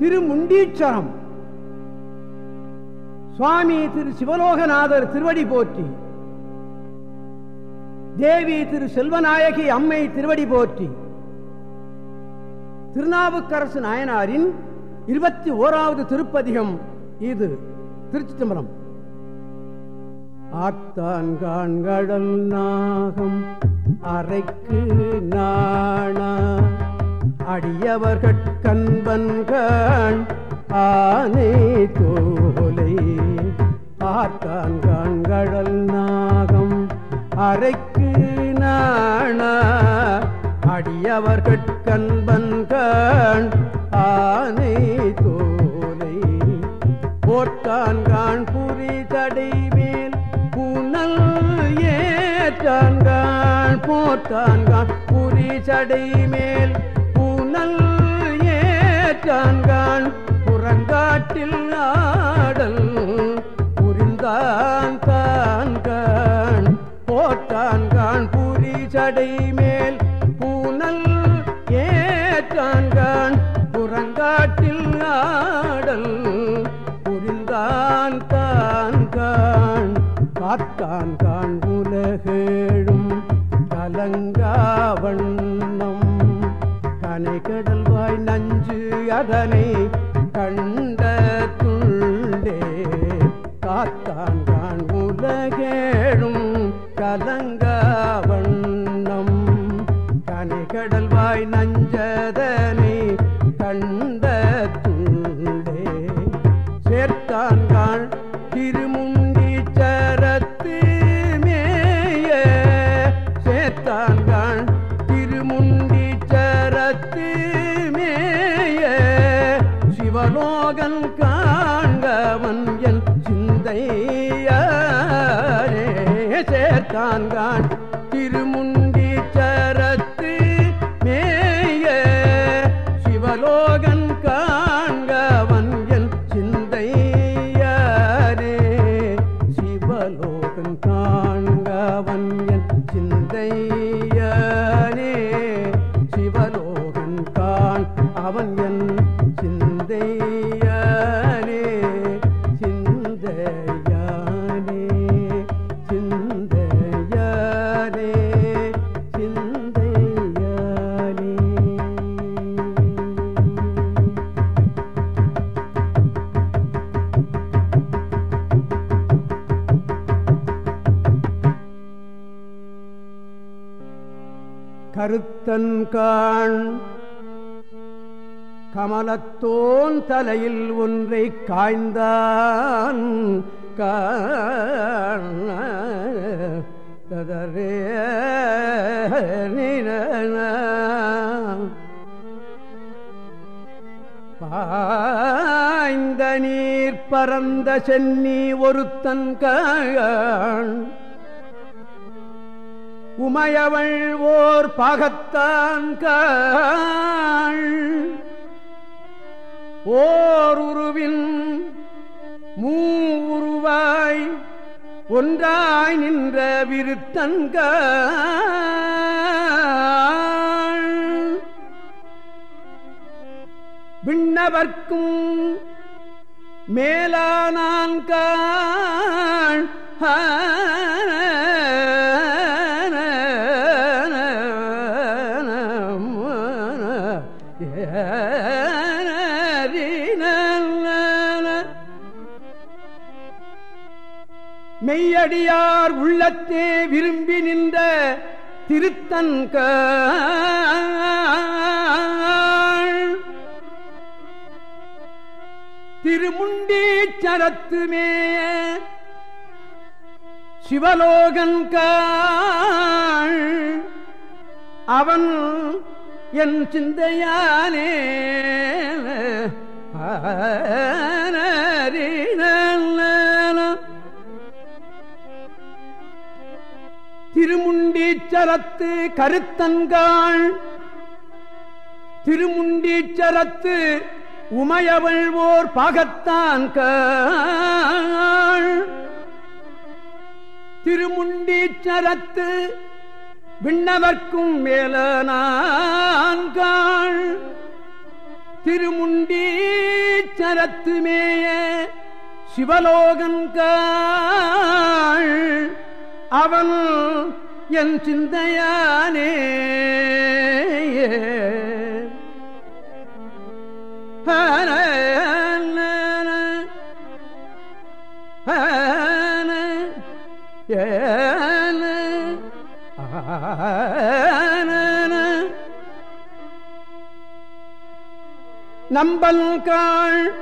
திருமுண்டீச்சரம். சுவாமி திரு சிவலோகநாதர் திருவடி போற்றி. தேவி திரு செல்வநாயகி அம்மை திருவடி போற்றி. திருநாவுக்கரசு நாயனாரின் இருபத்தி ஓராவது திருப்பதிகம் இது திருச்சி தம்பரம் ஆத்தான் காண்கடல் நாகம் அறைக்கு நாணா. அடியவர்கள் அடியவர்கண்பன்கான் ஆனை தோலை ஆத்தான் காண்கடல் நாகம். அரைக்கு நாணா அடியவர்கள் அடியவர்கண்பன்கான் ஆனை தோலை போர்த்தான் போட்டான்கான் புரி தடைவேல் புனல் ஏற்றான்கான் போர்த்தான் போட்டான்கான் புரி சடை மேல் புனல் ஏற்றான்கான் புறங்காட்டில் ஆடல் புரிந்தான் தான்கான் போட்டான்கான் புரி சடை மேல் பூனல் ஏற்றான்கான் புறங்காட்டில் ஆடல் அதனை கண்ட துள்ளே காத்தான் கான் உலகேழும் கலங்காவண்ணம் கனை கடல்வாய் நஞ்சதனை கண்ட துள்ளே சேர்த்தான் கான் திருமுண்டி மகன் காண்கவன் என் சிந்தையே சேர்த்தான் கான் கமலத்தோன் தலையில் ஒன்றை காய்ந்தான். கதரே பாய்ந்த நீர் பரந்த சென்னி ஒருத்தன் கான் உமையவள் ஓர் பாகத்தான் காள் ஓருருவின் உருவின் ஒன்றாய் நின்ற விருத்தன்காள். விண்ணவர்க்கும் மேலானான் காள் மெய்யடியார் உள்ளத்தே விரும்பி நின்ற திருத்தன்க திருமுண்டீச்சரத்துமே சிவலோகன் காள் அவன் என் சிந்தையானே திருமுண்டீச்சரத்து கருத்தன்காள். திருமுண்டீச்சரத்து உமையவள் ஓர் பாகத்தான் திருமுண்டீச்சரத்து விண்ணவர்க்கும் மேலான்காள் திருமுண்டீச்சரத்துமேய சிவலோகன்காள் அவன் என் சிந்தையானே. நம்பல் காள்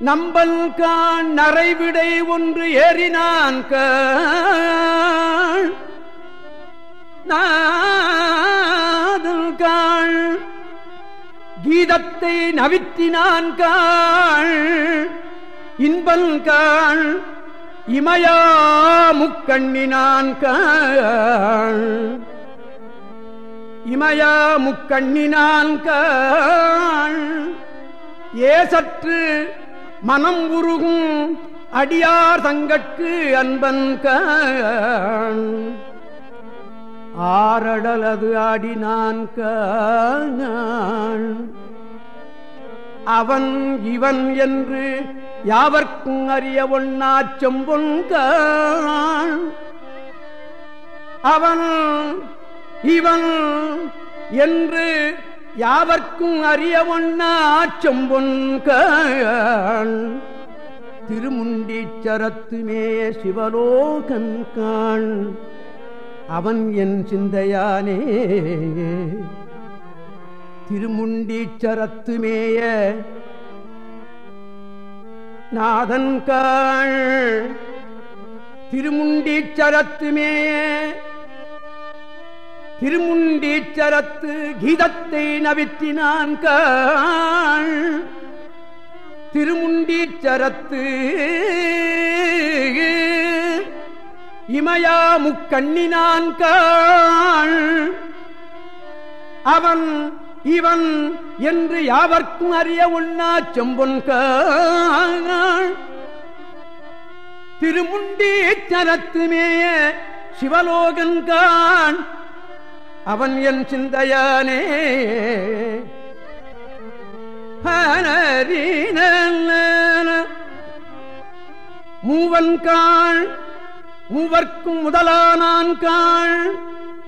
நம்பல் கான் நரைவிடை ஒன்று ஏறினான் காள். நாதல் காள். கீதத்தை நவித்தினான் காள். இன்பல் காள். இமயா முக்கண்ணினான் காள். இமயா முக்கண்ணினான் காள். ஏசற்று மனம் உருகும் அடியார் தங்கட்கு அன்பன் காள் ஆரடலது ஆடினான் காள் அவன் இவன் என்று யாவர்க்கும் அறிய ஒன்னா செம்பொன் அவன் இவன் என்று யாவர்க்கும் அறிய ஒண்ணா செம்பொன் காள் திருமுண்டீச்சரத்துமே சிவலோகன் காண். அவன் என் சிந்தையானே. திருமுண்டீச்சரத்துமேய நாதன்காள் திருமுண்டீச்சரத்துமேய திருமுண்டீச்சரத்து கீதத்தை நவித்தினான் திருமுண்டீச்சரத்து இமயா முக்கண்ணினான் அவன் இவன் என்று யாவர்க்கும் அறிய உண்ணா செம்பொன் திருமுண்டீச்சரத்துமே சிவலோகன்கான் அவன் என் சிந்தையானே. மூவன் காள் மூவர்க்கும் முதலானான் காள்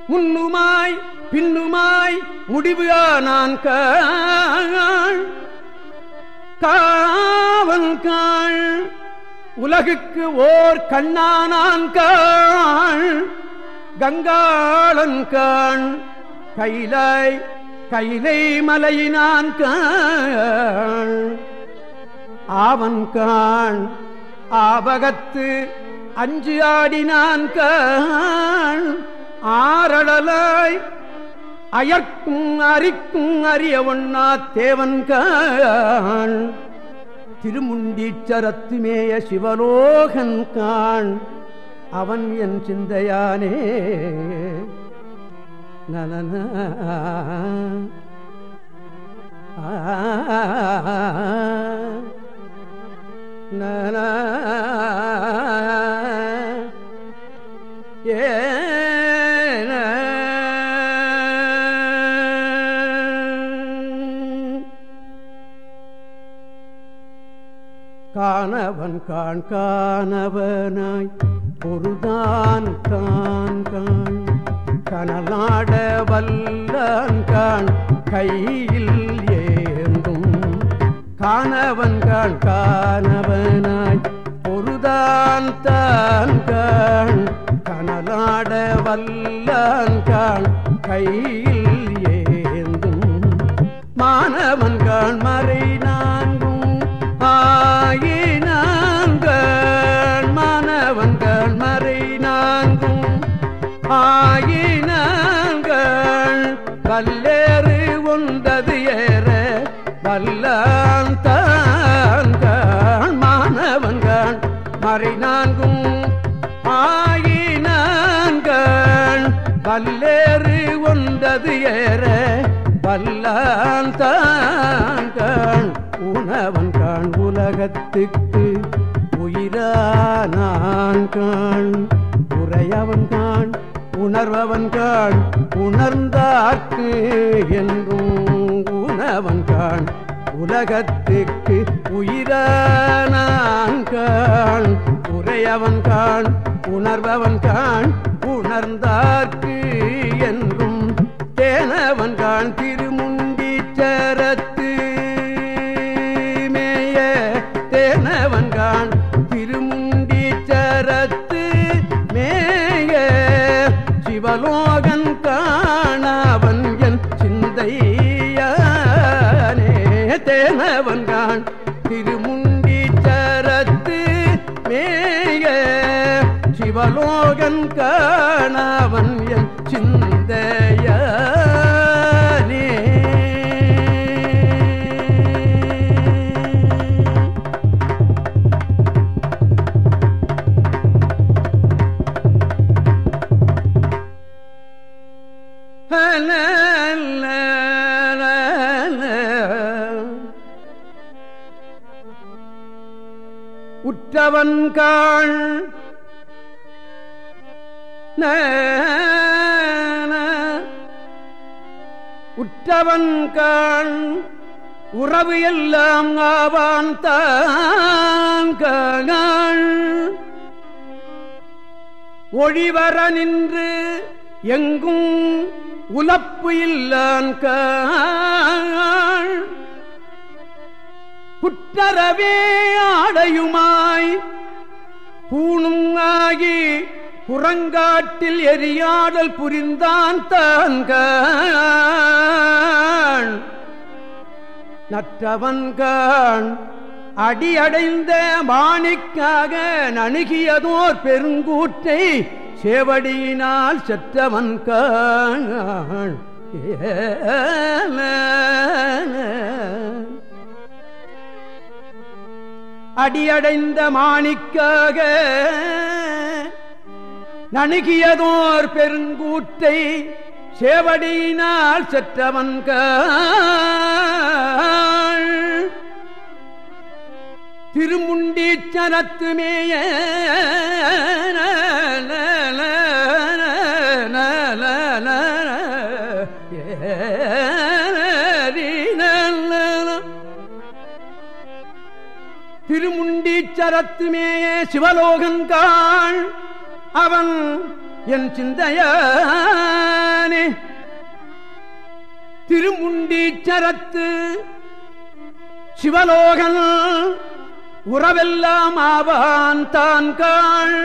முன்னுமாய் பின்னுமாய் முடிவு ஆனான் காள் காவன் காள் உலகுக்கு ஓர் கண்ணானான் காள் கங்காளன் காண். கைலாய் கைலை மலையினான் காண். ஆவன் காண். ஆபகத்து அஞ்சு ஆடினான் காண். ஆரடலாய் அயற்கும் அரிக்கும் அரிய ஒண்ணா தேவன் காண். திருமுண்டீச்சரத்துமேய சிவலோகன் காண். அவன் என் சிந்தையானே. நலன நல காணவன் காண் காணவனாய் பொருதான் கான் கான் கனலாட வல்லான் கான். கையில் ஏந்தும் காணவன் கான். காணவனாய் பொருதான் தான் கான். கனலாட வல்லான் கான். கையில் ஏந்தும் மாணவன் கான். மறை வல்லான் தாங்கள் உணவன் காண் உலகத்துக்கு உயிரானான் காண். உரையவன் காண் உணர்வவன் காண் உணர்ந்தாக்கு என்றும் உணவன் தேனவன் காண் உலகத்துக்கு உயிரானான் காண். உரையவன் காண் உணர்பவன் காண் உணர்ந்தார்க்கு என்றும் தேனவன் காண் திருமுண்டி சரத்து. மேய தேனவன் காண் திருமுண்டி சரத்து. மேய சிவலோகன் உற்றவன் காள். உற்றவன் காள். உறவு எல்லாம் ஆவான் தாங்கள் ஒழிவர நின்று எங்கும் உலப்பு இல்லான் புற்றறவே ஆடையுமாய். பூணும் ஆகி புறங்காட்டில் எரியாடல் புரிந்தான் தான்கான் நற்றவன்கான் அடியடைந்த மாணிக்காக நணுகியதோர் பெருங்கூற்றை சேவடியினால் செற்றவன் காண் அடியடைந்த மாணிக்காக நணுகியதோர் பெருங்கூட்டை சேவடியினால் செற்றவன் திருமுண்டீச்சரத்துமேய திருமுண்டீச்சரத்து மேய சிவலோகன் காள் அவன் என் சிந்தையானே. திருமுண்டீச்சரத்து சிவலோகன் உறவெல்லாம் ஆவான் தான் காள்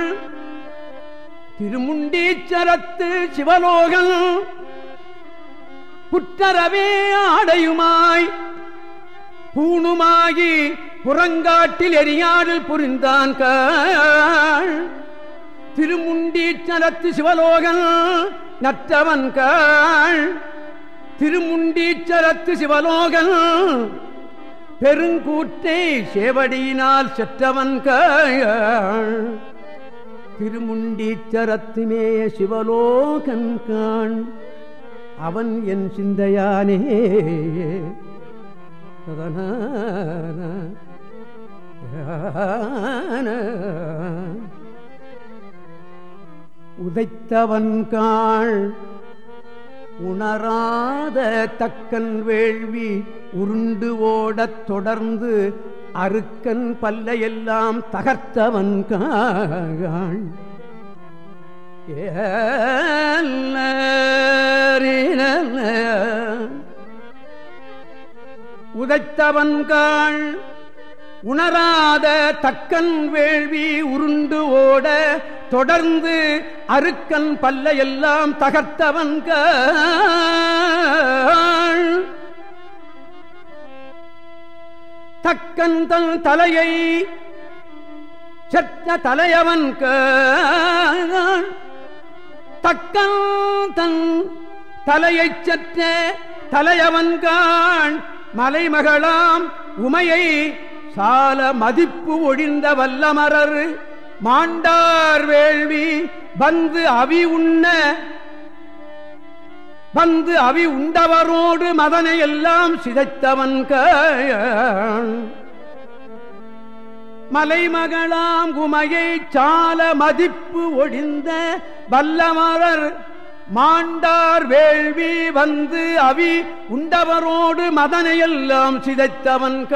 திருமுண்டீச்சரத்து சிவலோகன் புற்றரவே ஆடையுமாய் பூணுமாகி புறங்காட்டில் எரியாடில் புரிந்தான் காள். திருமுண்டீச்சரத்து சிவலோகன் நற்றவன் காள். திருமுண்டீச்சரத்து சிவலோகன் பெருங்கூட்டை சேவடியினால் செற்றவன் காள். திருமுண்டீச்சரத்துமே சிவலோகன் காண் அவன் என் சிந்தையானே. உதைத்தவன் காள் உணராத தக்கன் வேள்வி உருண்டு ஓடத் தொடர்ந்து அருக்கன் பல்லையெல்லாம் தகர்த்தவன் காள் உதைத்தவன் காள் உணராத தக்கன் வேள்வி உருண்டு ஓட தொடர்ந்து அருக்கன் பல்லையெல்லாம் எல்லாம் தகர்த்தவன் தக்கன் தன் தலையை செத்த தலையவன் தக்கன் தன் தலையை சற்ற தலையவன்கான் மலைமகளாம் உமையை சால மதிப்பு ஒழிந்த வல்லமரர் மாண்டார் வேள்வி வந்து அவி உண்ண வந்து அவி உண்டவரோடு மதனை எல்லாம் சிதைத்தவன் மலைமகளாம் குமையை சால மதிப்பு ஒழிந்த வல்லமரர் மாண்டார் வேள்வி வந்து அவி உண்டவரோடு மதனையெல்லாம் சிதைத்தவன்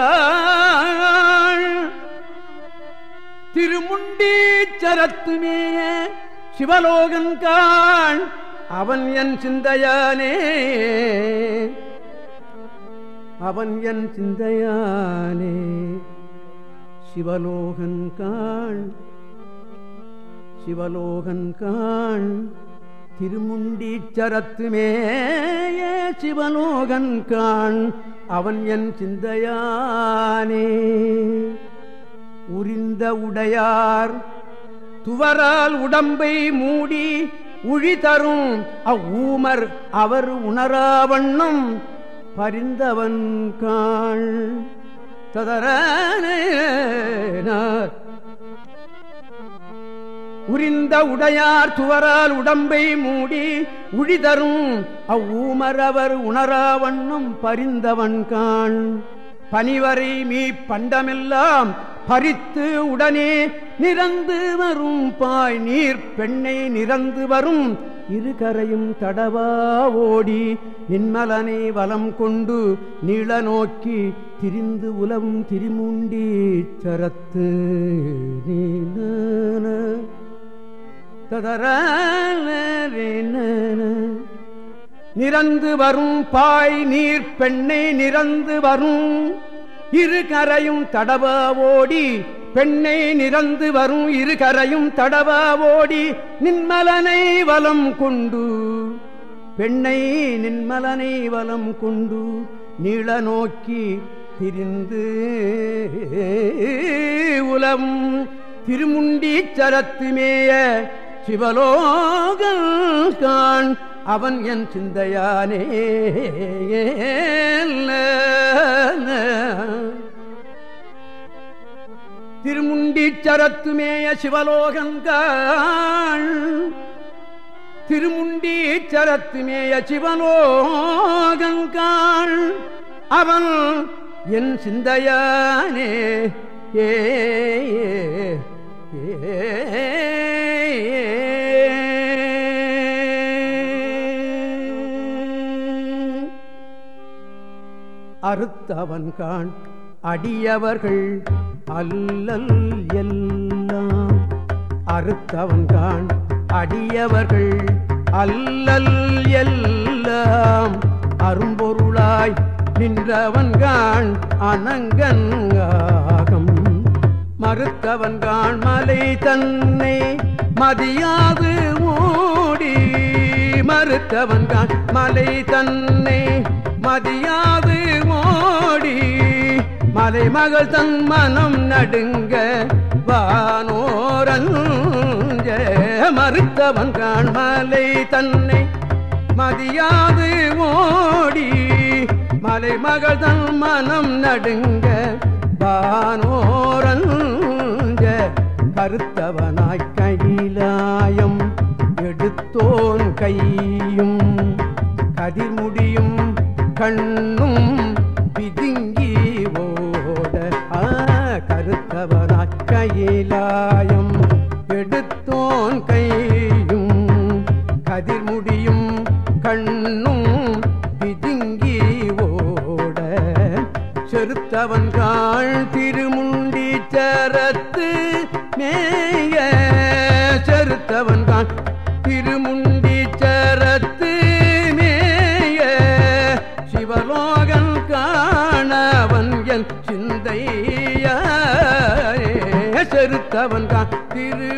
திருமுண்டீச்சரத்துமே சிவலோகன் காள். அவன் என் சிந்தையானே. அவன் என் சிந்தையானே. சிவலோகன் காள். சிவலோகன் காள். திருமுண்டீச்சரத்துமேய சிவலோகன் காண் அவன் என் சிந்தையானே. உரிந்த உடையார் துவரால் உடம்பை மூடி உழி தரும் அவ்வூமர் அவர் உணராவண்ணம் பரிந்தவன் காள் ததரான உரிந்த உடையார் துவரால் உடம்பை மூடி உழிதரும் அவ்வூமரவர் உணராவண்ணும் பரிந்தவன் காண். பனிவரை மீ பண்டமெல்லாம் பறித்து உடனே நிறந்து வரும் பாய் நீர் பெண்ணை நிறந்து வரும் இருகரையும் தடவா ஓடி நின்மலனை வலம் கொண்டு நீள நோக்கி திரிந்து உலவும் திரிமுண்டி சரத்து. நீ. நிறந்து வரும் பாய் நீர் பெண்ணை நிறந்து வரும். இரு கரையும் தடவ ஓடி பெண்ணை நிறந்து வரும். இரு கரையும் தடவ ஓடி நின்மலனை வலம் கொண்டு. பெண்ணை நின்மலனை வலம் கொண்டு நீள நோக்கி திரிந்து உலம். திருமுண்டி சரத்துமேய சிவலோகல் காண் அவன் என் சிந்தையானே. திருமுண்டீச்சரத்துமேய சிவலோகங்கள் திருமுண்டீச்சரத்துமேய சிவலோகங்கள் அவன் என் சிந்தையானே. ஏ. அறுத்தவன் காண் அடியவர்கள் அல்லல் எல்லாம். அறுத்தவன் காண் அடியவர்கள் அல்லல் எல்லாம். அரும்பொருளாய் நின்றவன் காண் அனங்கங்காகம் மறுத்தவன் காண் மலை தன்னை மதியாது ஓடி மறுத்தவன்கான் மலை தன்னை. மதியாது ஓடி மலை மகள் தன் மனம் நடுங்க வானோரஞ்ச. மறுத்தவன் காண் மலை தன்னை. மதியாது ஓடி மலை மகள் தன் மனம் நடுங்க வானோரஞ்ச. கருத்தவனாய் கை கையிலாயம் எடுத்தோன் கையும் கதிர்முடியும் கண்ணும் என் தான் திரு